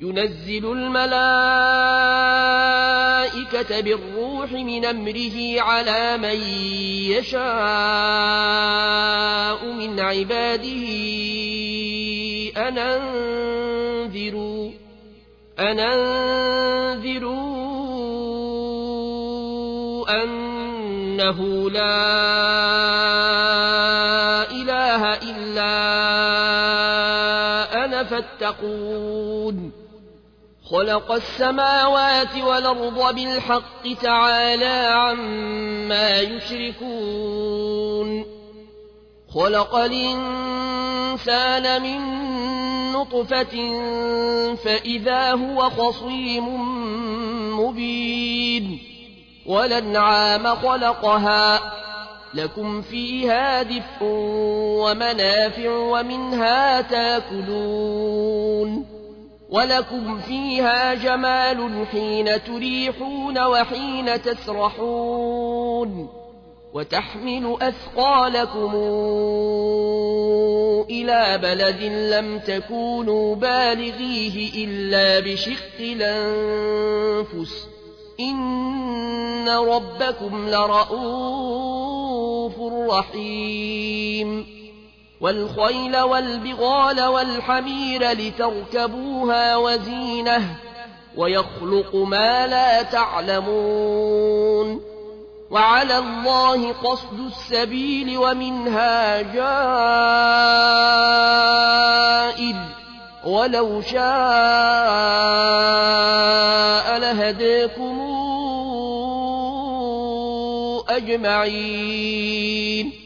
ينزل الملائكة بالروح من أمره على من يشاء من عباده. أن أنذروا أنه لا إله إلا أنا فاتقون. خلق السماوات والأرض بالحق تعالى عما يشركون. خلق الإنسان من نطفة فإذا هو خصيم مبين. ولنعام خلقها لكم فيها دفء ومنافع ومنها تاكلون. ولكم فيها جمال حين تريحون وحين تسرحون وتحمل أثقالكم إلى بلد لم تكونوا بالغيه إلا بشق الأنفس. إن ربكم لرؤوف رحيم. والخيل والبغال والحمير لتركبوها وزينة ويخلق ما لا تعلمون وعلى الله قصد السبيل ومنها جائر ولو شاء لهديكم أجمعين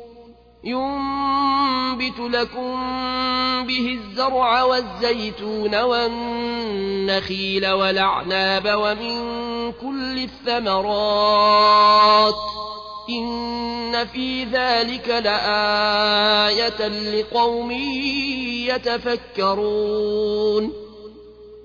ينبت لكم به الزرع والزيتون والنخيل والأعناب ومن كل الثمرات إن في ذلك لآية لقوم يتفكرون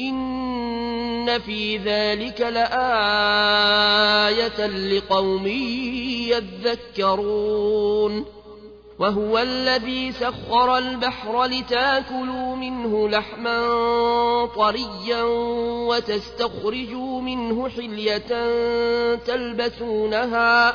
إن في ذلك لآية لقوم يذكرون وهو الذي سخر البحر لتاكلوا منه لحما طريا وتستخرجوا منه حلية تلبسونها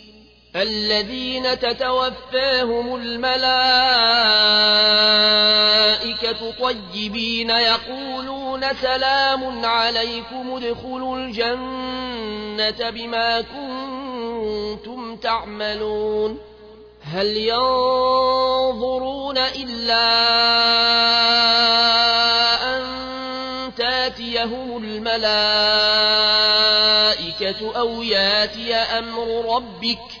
الذين تتوفاهم الملائكة طيبين يقولون سلام عليكم ادخلوا الجنة بما كنتم تعملون. هل ينظرون إلا أن تاتيهم الملائكة أو ياتي أمر ربك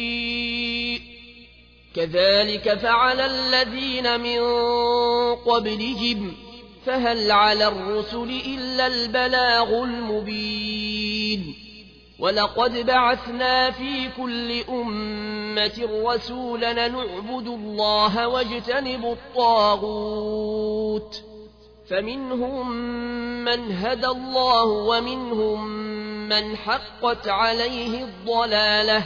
كذلك فعل الذين من قبلهم فهل على الرسل إلا البلاغ المبين. ولقد بعثنا في كل أمة رسولا نعبد الله واجتنب الطاغوت. فمنهم من هدى الله ومنهم من حقت عليه الضلالة.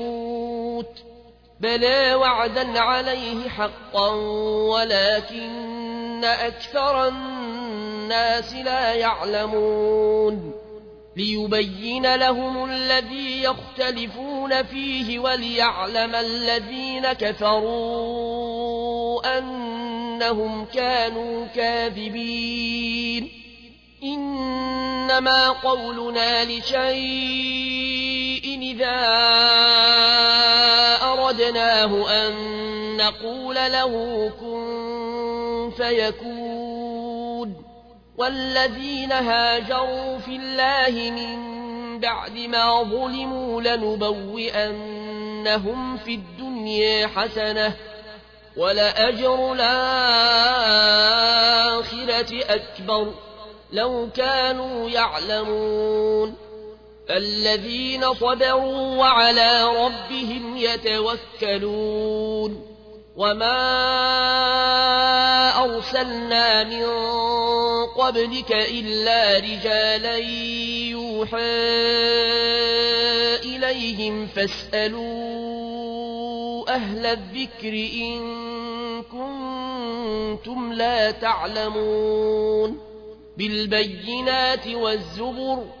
بلى وعدا عليه حقا ولكن أكثر الناس لا يعلمون ليبين لهم الذي يختلفون فيه وليعلم الذين كفروا أنهم كانوا كاذبين إنما قولنا لشيء إذا أردناه أن نقول له كن فيكون. والذين هاجروا في الله من بعد ما ظلموا لنبوئنهم في الدنيا حسنة ولأجر الآخرة أكبر. لو كانوا يعلمون. الذين صبروا وعلى ربهم يتوكلون وما أرسلنا من قبلك إلا رجالا يوحى إليهم فاسألوا أهل الذكر إن كنتم لا تعلمون بالبينات والزبر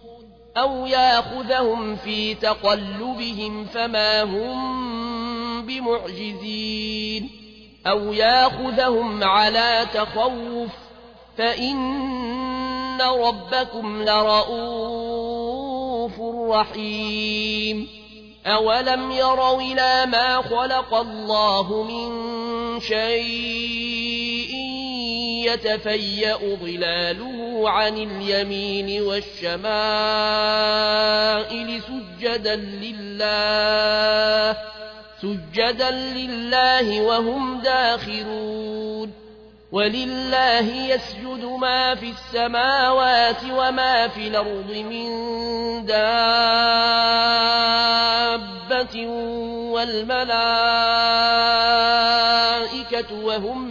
أو ياخذهم في تقلبهم فما هم بمعجزين أو ياخذهم على تخوف فإن ربكم لرؤوف رحيم أولم يروا إلى ما خلق الله من شيء يتفيأ ظلاله عن اليمين والشمائل سجدا لله سجدا لله وهم داخرون. ولله يسجد ما في السماوات وما في الأرض من دابة والملائكة وهم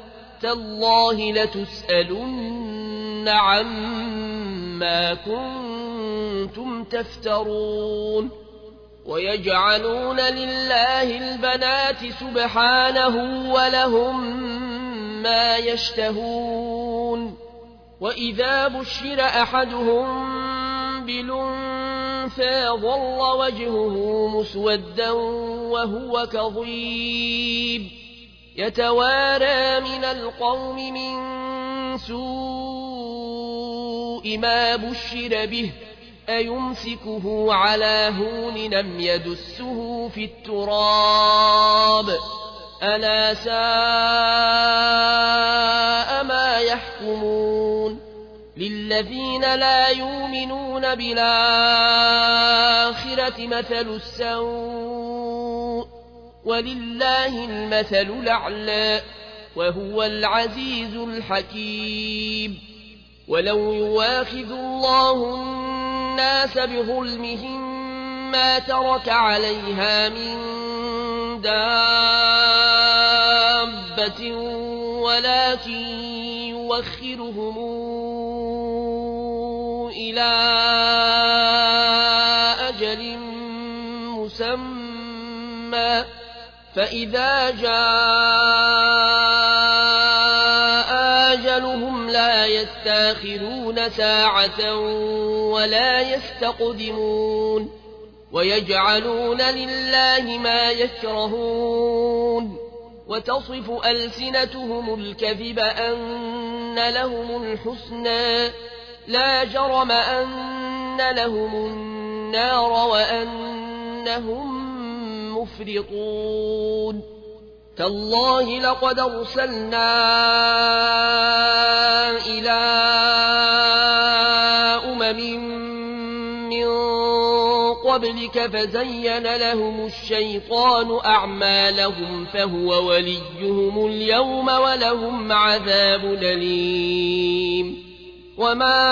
تالله لتسألن عما كنتم تفترون ويجعلون لله البنات سبحانه ولهم ما يشتهون وإذا بشر أحدهم بلنفى ظل وجهه مسودا وهو كظيم يتوارى من القوم من سوء ما بشر به أيمسكه على هون لم يدسه في التراب ألا ساء ما يحكمون للذين لا يؤمنون بالآخرة مثل السوء ولله المثل الأعلى وهو العزيز الحكيم. ولو يواخذ الله الناس بظلمهم ما ترك عليها من دابة ولكن يوخرهم إلى أجل مسمى. فإذا جاء أجلهم لا يستأخرون ساعة ولا يستقدمون ويجعلون لله ما يكرهون وتصف ألسنتهم الكذب أن لهم الحسنى لا جرم أن لهم النار وأنهم مفرطون تالله لقد أرسلنا إلى أمم من قبلك فزين لهم الشيطان أعمالهم فهو وليهم اليوم ولهم عذاب أليم. وما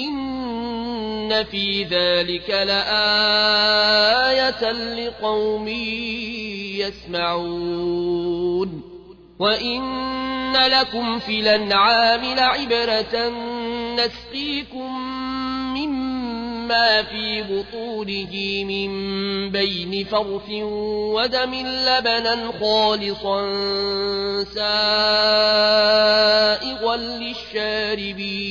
إن في ذلك لآية لقوم يسمعون وإن لكم في الأنعام لعبرة نسقيكم مما في بطونه من بين فرث ودم لبنا خالصا سائغا للشاربين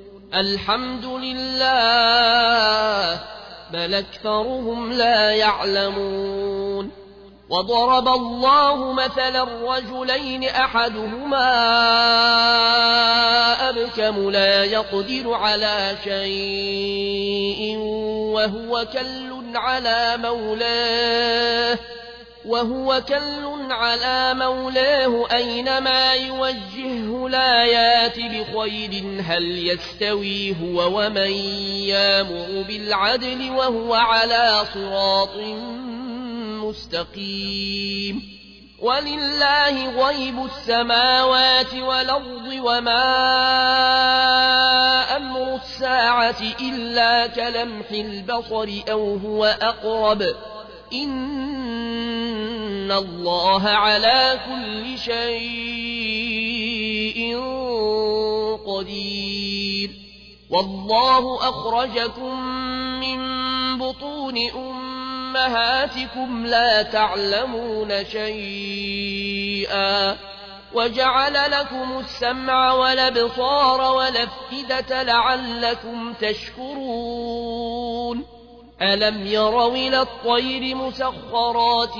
الحمد لله بل أكثرهم لا يعلمون. وضرب الله مثلا رجلين أحدهما أبكم لا يقدر على شيء وهو كل على مولاه. وهو كل على مولاه أينما يوجهه لا يات بخير هل يستوي هو ومن يامر بالعدل وهو على صراط مستقيم ولله غيب السماوات والأرض وما أمر الساعة إلا كلمح البصر أو هو أقرب إن الله على كل شيء قدير. والله أخرجكم من بطون أمهاتكم لا تعلمون شيئا. وجعل لكم السمع والابصار والافئدة لعلكم تشكرون. ألم يروا إلى الطير مسخرات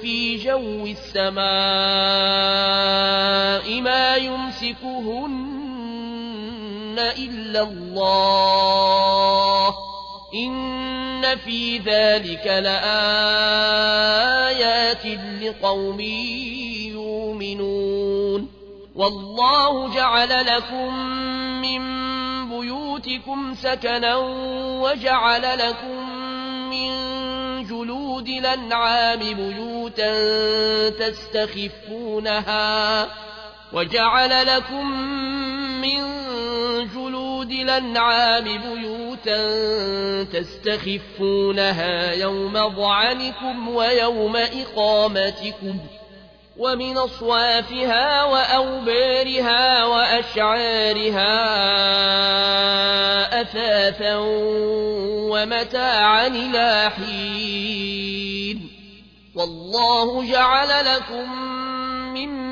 في جو السماء ما يمسكهن إلا الله إن في ذلك لآيات لقوم يؤمنون والله جعل لكم من بيوتكم سكنا وجعل لكم من جلود الأنعام بيوتا تستخفونها وجعل لكم من جلود الأنعام بيوتا تستخفونها يوم ضعنكم ويوم إقامتكم ومن أصوافها وأوبارها وأشعارها أثاثا ومتاعا إلى حين. والله جعل لكم مما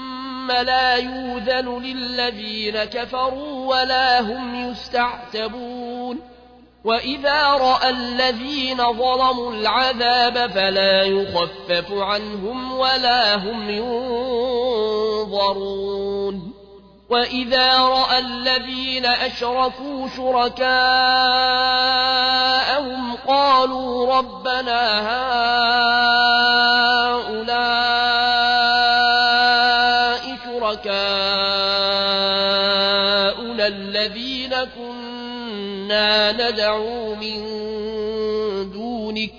ثم لا يوذن للذين كفروا ولا هم يستعتبون. وإذا رأى الذين ظلموا العذاب فلا يخفف عنهم ولا هم ينظرون. وإذا رأى الذين أشركوا شركاءهم قالوا ربنا هؤلاء كنا ندعو من دونك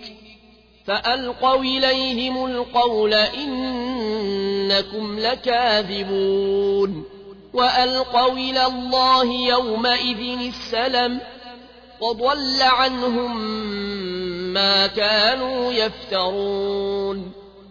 فألقوا إليهم القول إنكم لكاذبون وألقوا إلى الله يومئذ السلم وضل عنهم ما كانوا يفترون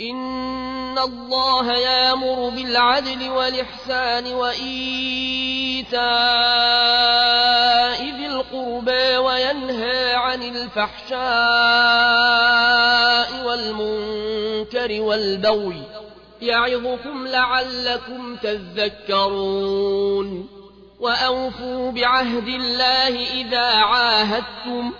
إن الله يامر بالعدل والإحسان وإيتاء ذي القربى وينهى عن الفحشاء والمنكر والبغي يعظكم لعلكم تذكرون وأوفوا بعهد الله إذا عاهدتم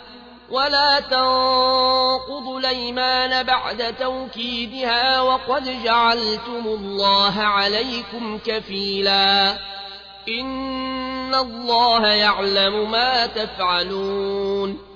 ولا تنقضوا الايمان بعد توكيدها وقد جعلتم الله عليكم كفيلا إن الله يعلم ما تفعلون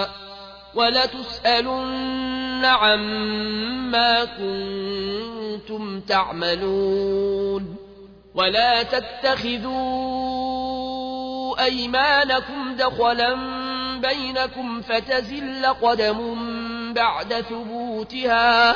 ولتسألن عما كنتم تعملون ولا تتخذوا أيمانكم دخلا بينكم فتزل قدم بعد ثبوتها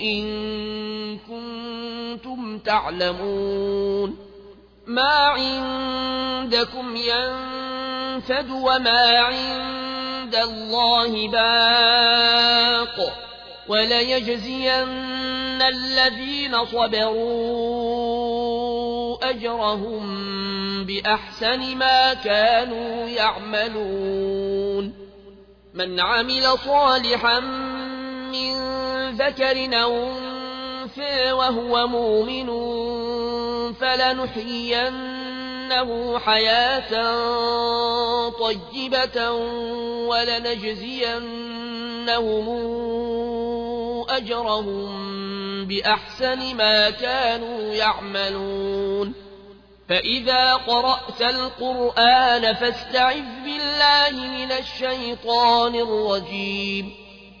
إن كنتم تعلمون ما عندكم ينفد وما عند الله باق وليجزين الذين صبروا أجرهم بأحسن ما كانوا يعملون من عمل صالحا من ذكر أو أنثى وهو مؤمن فلنحيينه حياة طيبة ولنجزينهم أجرهم بأحسن ما كانوا يعملون فإذا قرأت القرآن فاستعذ بالله من الشيطان الرجيم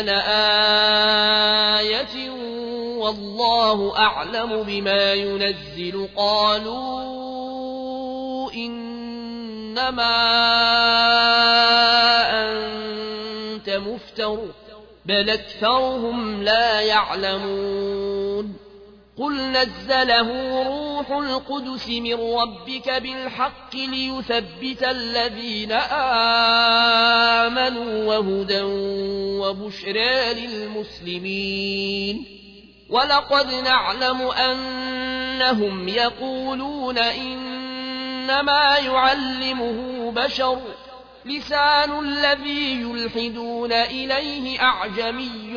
مكان آية والله أعلم بما ينزل قالوا إنما أنت مفتر بل أكثرهم لا يعلمون قل نزله روح القدس من ربك بالحق ليثبت الذين آمنوا وهدى وبشرى للمسلمين ولقد نعلم أنهم يقولون إنما يعلمه بشر لسان الذي يلحدون إليه أعجمي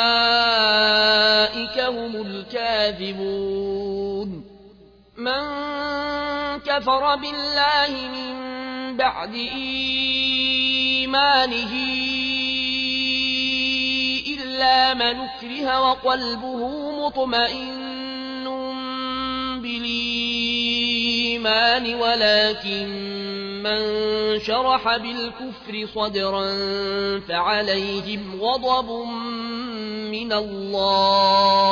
الكاذبون من كفر بالله من بعد إيمانه إلا من اكره وقلبه مطمئن بالإيمان ولكن من شرح بالكفر صدرا فعليهم غضب من الله.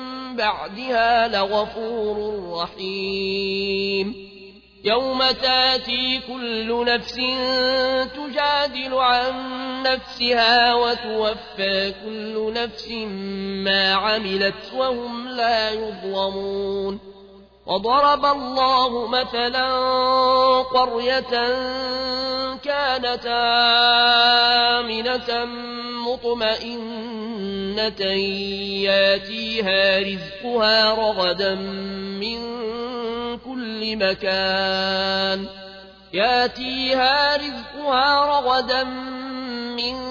بعدها لغفور رحيم. يوم تاتي كل نفس تجادل عن نفسها وتوفى كل نفس ما عملت وهم لا يظلمون. وضرب الله مثلا قرية كانت آمنة مطمئنة ياتيها رزقها رغدا من كل مكان. ياتيها رزقها رغدا من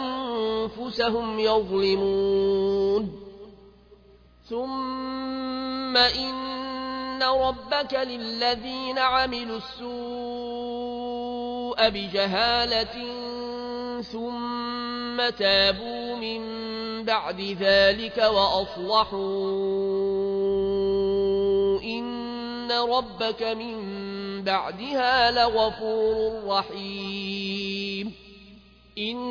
يظلمون. ثم إن ربك للذين عملوا السوء بجهالة ثم تابوا من بعد ذلك وأصلحوا. إن ربك من بعدها لغفور رحيم. إن